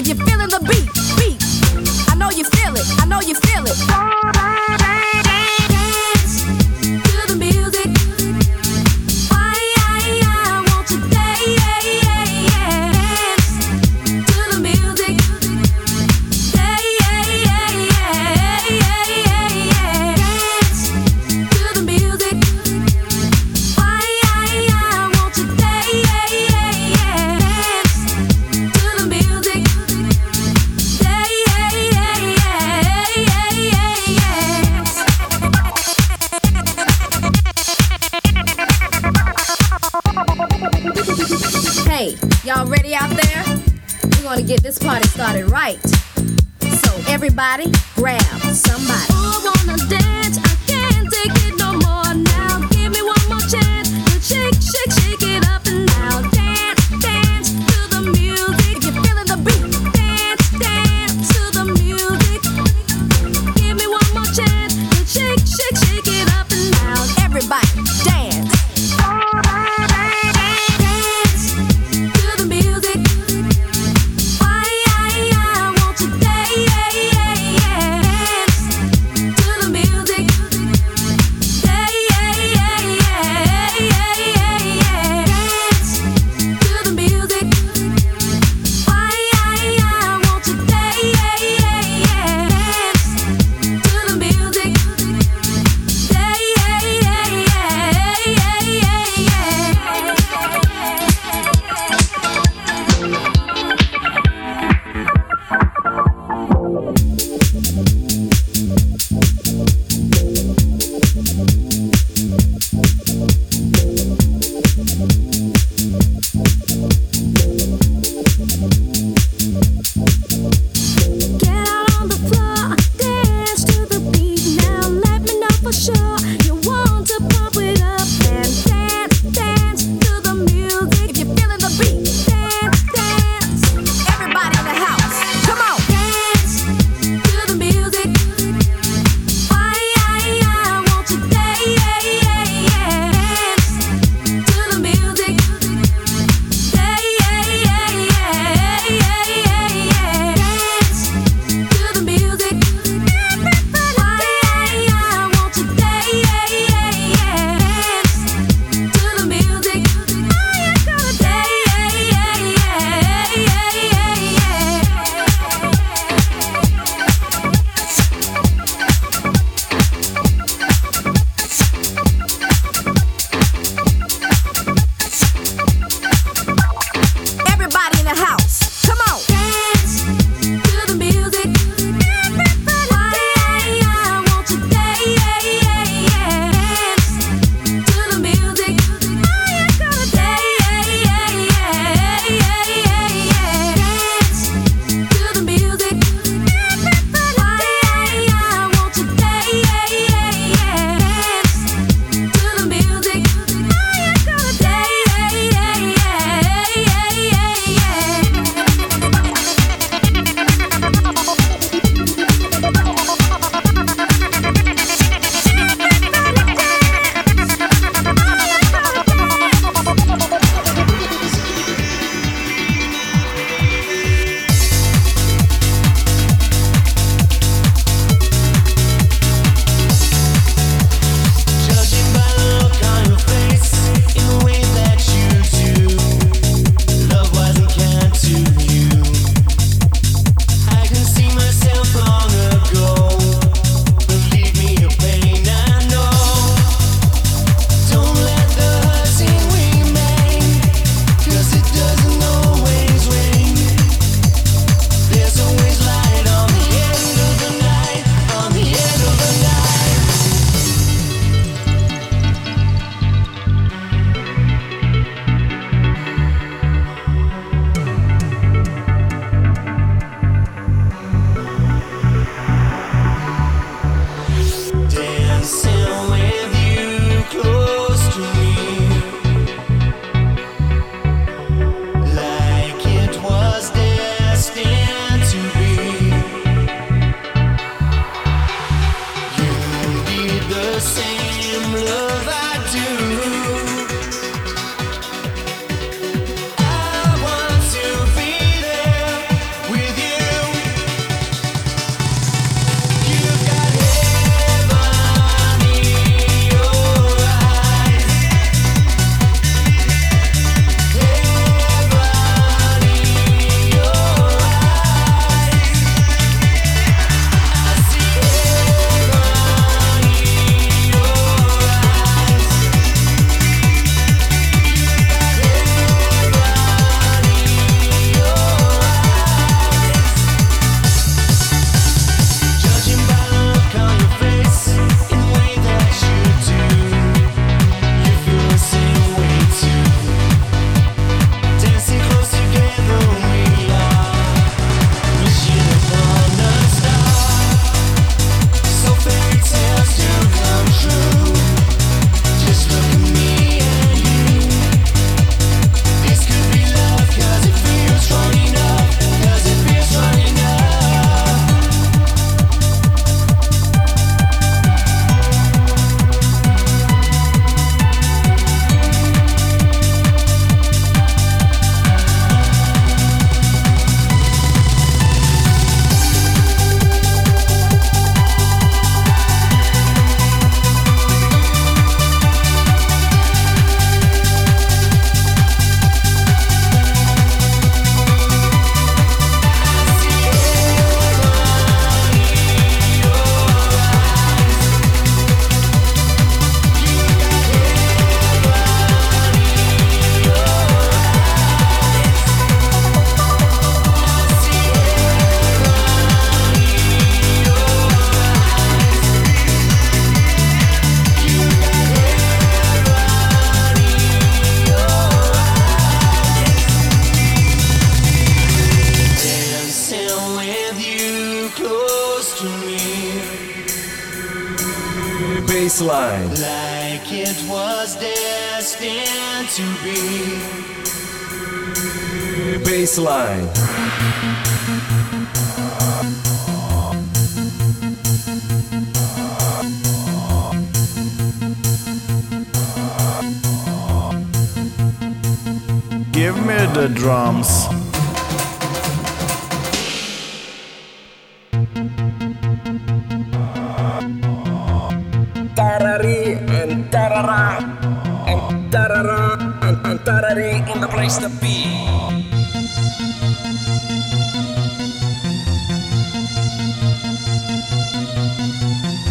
If you're feeling the beat, beat, I know you feel it, I know you feel it. We're gonna get this party started right. So everybody, grab somebody. I wanna dance. I can't take it no more now. Give me one more chance shake, shake. Baseline. Like it was destined to be. Baseline. Give me the drums. Tarara and tarara and, tarari in the place to be.